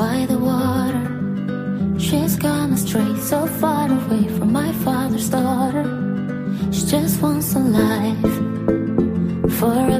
by the water. She's gone astray, so far away from my father's daughter. She just wants a life for a